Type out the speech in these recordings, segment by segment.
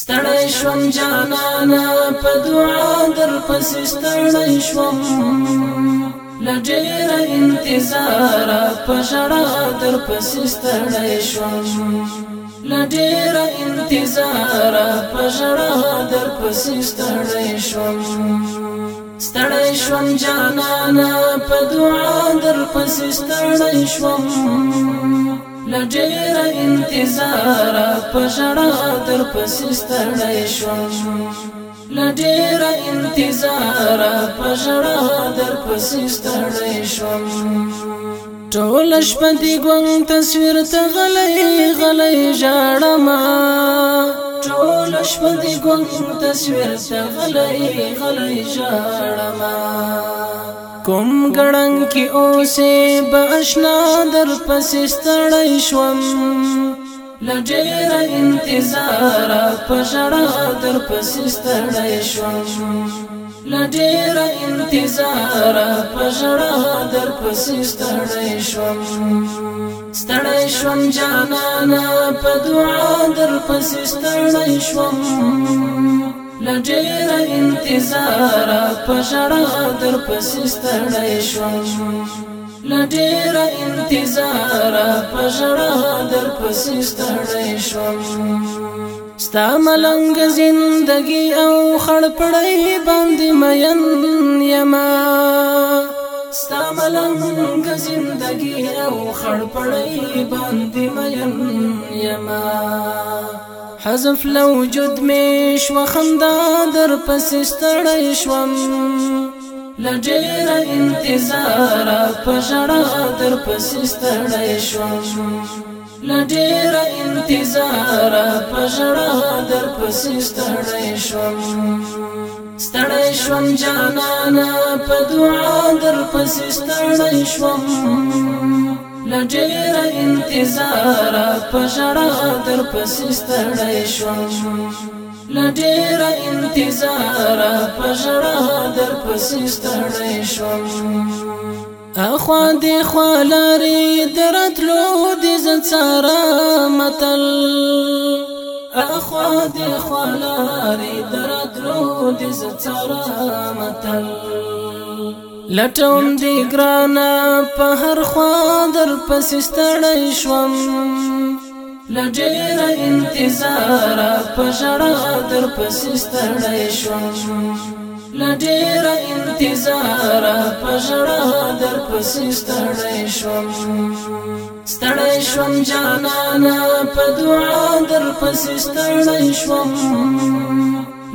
ستړی شوم جانانا په دعا در پس ستړی شوم لډیر انتظار په شړا در پس ستړی شوم لډیر انتظار په شړا در پس ستړی شوم ستړی شوم جانانا په دعا در پس ستړی شوم لډېر انتظار په شړا تر پسستړای شوم لډېر انتظار په شړا تر پسستړای شوم ټول شپه دی ګون تصویر ته غلې غلې ژړما ټول شپه دی ګون تصویر ته غلې غلې ژړما کوم ګړنګ کې اوسې بشنا در پسې ستړی شوم لډېر انتظار په ژړا در پسې ستړی شوم لډېر انتظار په ژړا در پسې ستړی شوم ستړی شوم جانانا په دعا در پسې ستړی شوم لډیر انتظار په شړا در پسستړې شوم لډیر انتظار په شړا در پسستړې شوم ستا ملنګ زندګي او خړپړې باندې مین یما ستا ملنګ زندګي او خړپړې باندې مین یما حذف لو وجود می شو خندا در پس ستړی شوم لډیر انتظار په ژړا در پس ستړی شوم لډیر انتظار په ژړا در پس ستړی شوم ستړی شوم جانانا په دعا در پس ستړی شوم لډېر انتظار په شړا در پسې ستړی شوم لډېر انتظار په شړا در پسې ستړی شوم اخوا دی خوالاری درتلو دی زنسارا متل اخوا دی خوالاری درتلو دی زنسارا متل لټون دی ګرانا په هر خوا در پس ستړی شوم لډیر انتظار په شړا در پس ستړی شوم لډیر انتظار په شړا در پس ستړی شوم ستړی شوم جانانا په دعا در پس ستړی شوم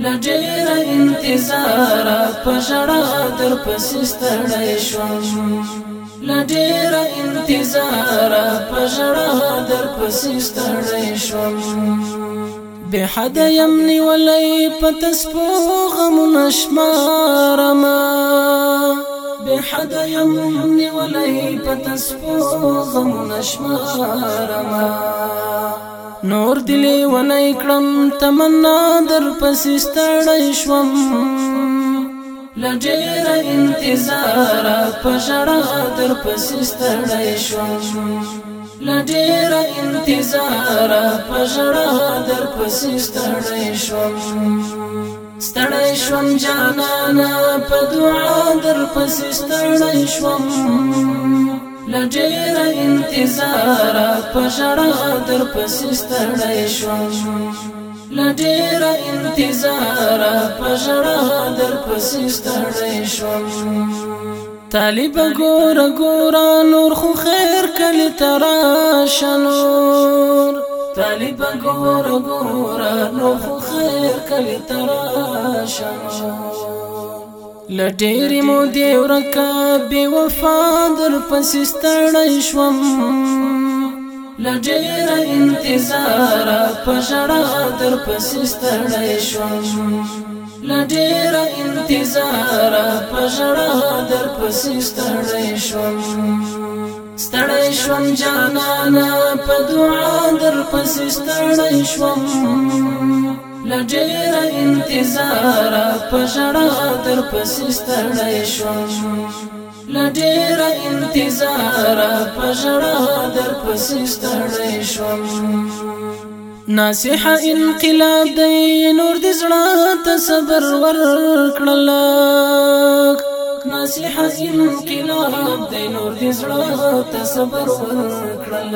لډیر انتظار په شړا در پسې ستړی شوم لډیر انتظار په شړا در پسې ستړی شوم به حد یمنی ولای پتس پو غم نشمارما به حد یمنی ولای پتس پو غم نشمارما نور دلی ونای کړم تمنا در پسې ستړی شوم لډېر انتظار په شړا در پسې ستړی شوم لډېر انتظار په شړا در پسې ستړی شوم ستړی شوم جانانا په دعا در پسې ستړی شوم لډیر انتظار په شړا در پس ستړی شوم لډیر انتظار په شړا در پس ستړی شوم طالب ګور ګور نور خو خیر کله تراشه نور طالب ګور ګور نور خو خیر کله تراشه لټېری مو دی ورکا بے وفا در پس ستړی شوم لټېر انتظار پښړا در پس ستړی شوم لټېر انتظار پښړا در پس ستړی شوم ستړی شوم جانانا په دعا در پس ستړی شوم لډیر انتظار په شړا تر پسې ستړی شوم لډیر انتظار په شړا تر پسې ستړی شوم ناصحه انقلاب دی نور د زړه ته صبر ورکړل نصیح حزین انقلاب دی نور دې زړه ته صبر ورکړل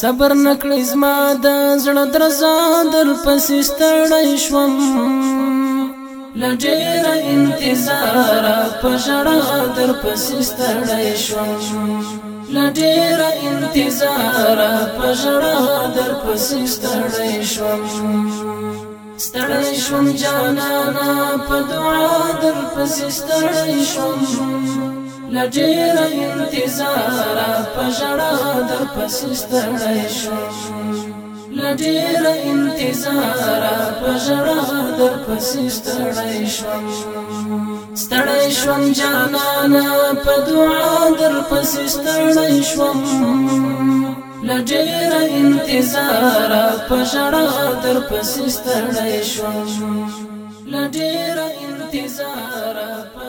صبر نکړې زما د زړه درزا در پسې ستړی شوم لډېر انتظار په ژړا در پسې ستړی شوم لډېر انتظار په ژړا در پسې ستړی شوم ستړی شوم جانانا په دعا در پسې ستړی شوم لډیر انتظار په ژړا در پسې ستړی شوم لډیر انتظار په ژړا در پسې ستړی شوم ستړی شوم جانانا په دعا در پسې ستړی شوم لډیر انتظار په شړا در پسې ستړی شوم لډیر انتظار په